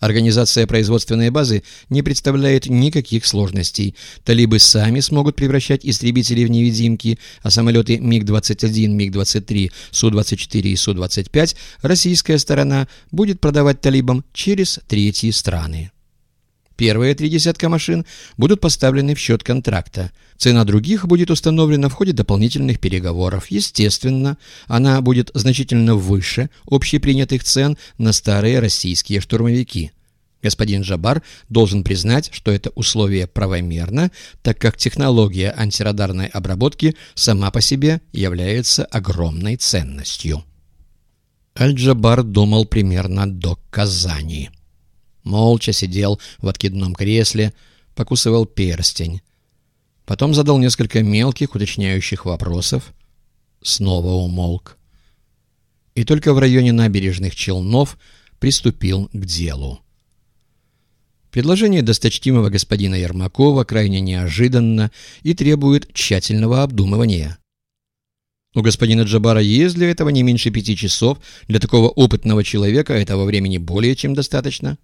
Организация производственной базы не представляет никаких сложностей. Талибы сами смогут превращать истребители в невидимки, а самолеты МиГ-21, МиГ-23, Су-24 и Су-25 российская сторона будет продавать талибам через третьи страны. Первые три десятка машин будут поставлены в счет контракта. Цена других будет установлена в ходе дополнительных переговоров. Естественно, она будет значительно выше общепринятых цен на старые российские штурмовики. Господин Джабар должен признать, что это условие правомерно, так как технология антирадарной обработки сама по себе является огромной ценностью. Аль-Джабар думал примерно до Казани молча сидел в откидном кресле, покусывал перстень. Потом задал несколько мелких уточняющих вопросов. Снова умолк. И только в районе набережных Челнов приступил к делу. Предложение досточтимого господина Ермакова крайне неожиданно и требует тщательного обдумывания. У господина Джабара есть для этого не меньше пяти часов, для такого опытного человека этого времени более чем достаточно.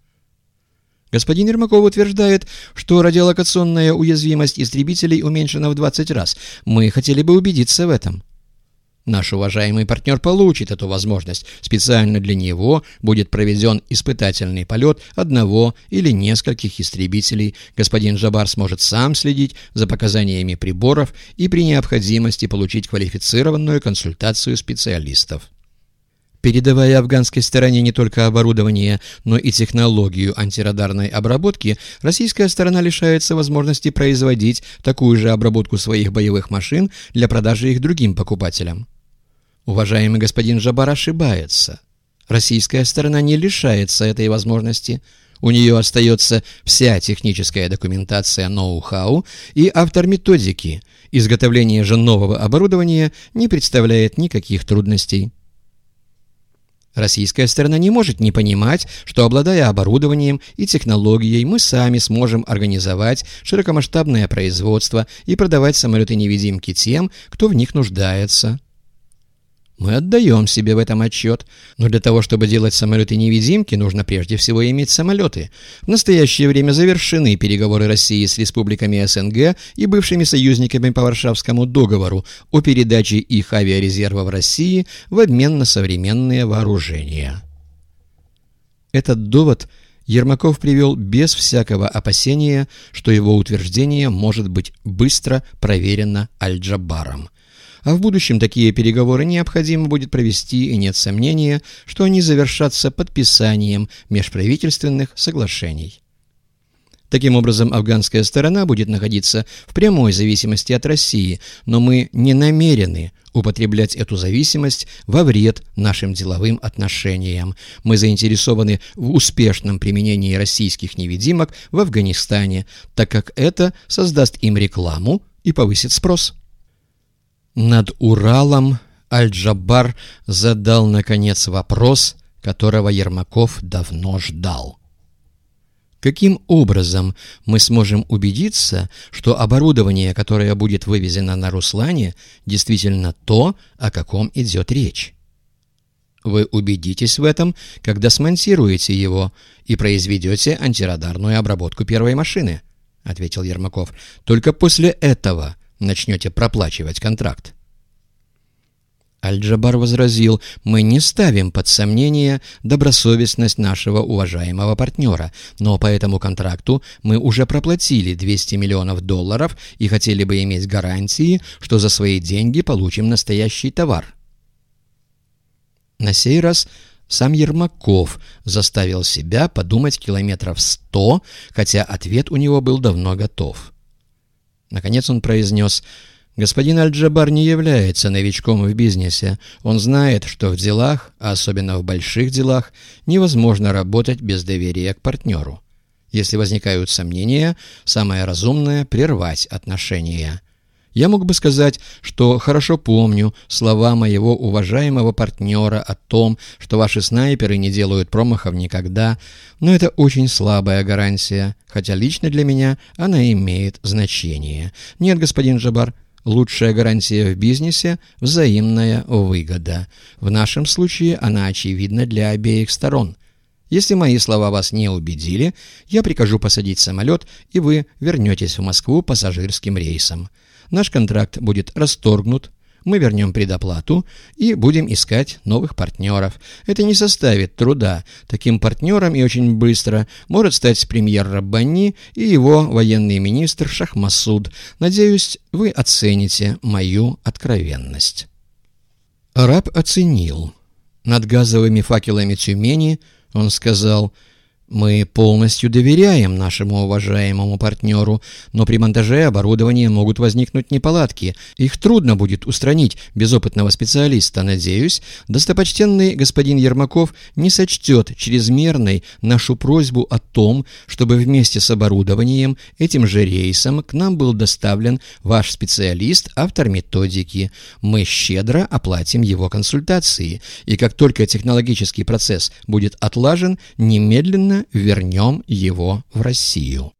Господин Ермаков утверждает, что радиолокационная уязвимость истребителей уменьшена в 20 раз. Мы хотели бы убедиться в этом. Наш уважаемый партнер получит эту возможность. Специально для него будет проведен испытательный полет одного или нескольких истребителей. Господин Джабар сможет сам следить за показаниями приборов и при необходимости получить квалифицированную консультацию специалистов. Передавая афганской стороне не только оборудование, но и технологию антирадарной обработки, российская сторона лишается возможности производить такую же обработку своих боевых машин для продажи их другим покупателям. Уважаемый господин Жабар ошибается. Российская сторона не лишается этой возможности. У нее остается вся техническая документация ноу-хау и автор методики. Изготовление же нового оборудования не представляет никаких трудностей. Российская сторона не может не понимать, что, обладая оборудованием и технологией, мы сами сможем организовать широкомасштабное производство и продавать самолеты-невидимки тем, кто в них нуждается. Мы отдаем себе в этом отчет, но для того, чтобы делать самолеты-невидимки, нужно прежде всего иметь самолеты. В настоящее время завершены переговоры России с республиками СНГ и бывшими союзниками по Варшавскому договору о передаче их авиарезервов России в обмен на современные вооружения. Этот довод Ермаков привел без всякого опасения, что его утверждение может быть быстро проверено Аль-Джабаром а в будущем такие переговоры необходимо будет провести, и нет сомнения, что они завершатся подписанием межправительственных соглашений. Таким образом, афганская сторона будет находиться в прямой зависимости от России, но мы не намерены употреблять эту зависимость во вред нашим деловым отношениям. Мы заинтересованы в успешном применении российских невидимок в Афганистане, так как это создаст им рекламу и повысит спрос. Над Уралом Аль-Джаббар задал, наконец, вопрос, которого Ермаков давно ждал. Каким образом мы сможем убедиться, что оборудование, которое будет вывезено на Руслане, действительно то, о каком идет речь? Вы убедитесь в этом, когда смонтируете его и произведете антирадарную обработку первой машины, — ответил Ермаков. Только после этого начнете проплачивать контракт. Аль-Джабар возразил, мы не ставим под сомнение добросовестность нашего уважаемого партнера, но по этому контракту мы уже проплатили 200 миллионов долларов и хотели бы иметь гарантии, что за свои деньги получим настоящий товар. На сей раз сам Ермаков заставил себя подумать километров сто, хотя ответ у него был давно готов. Наконец он произнес «Господин Аль-Джабар не является новичком в бизнесе. Он знает, что в делах, а особенно в больших делах, невозможно работать без доверия к партнеру. Если возникают сомнения, самое разумное – прервать отношения». Я мог бы сказать, что хорошо помню слова моего уважаемого партнера о том, что ваши снайперы не делают промахов никогда, но это очень слабая гарантия, хотя лично для меня она имеет значение. Нет, господин Джабар, лучшая гарантия в бизнесе – взаимная выгода. В нашем случае она очевидна для обеих сторон – Если мои слова вас не убедили, я прикажу посадить самолет, и вы вернетесь в Москву пассажирским рейсом. Наш контракт будет расторгнут, мы вернем предоплату и будем искать новых партнеров. Это не составит труда. Таким партнером и очень быстро может стать премьер Раббани и его военный министр Шахмасуд. Надеюсь, вы оцените мою откровенность. Араб оценил. Над газовыми факелами Тюмени он сказал – мы полностью доверяем нашему уважаемому партнеру, но при монтаже оборудования могут возникнуть неполадки. Их трудно будет устранить без опытного специалиста. Надеюсь, достопочтенный господин Ермаков не сочтет чрезмерной нашу просьбу о том, чтобы вместе с оборудованием этим же рейсом к нам был доставлен ваш специалист, автор методики. Мы щедро оплатим его консультации, и как только технологический процесс будет отлажен, вернем его в Россию.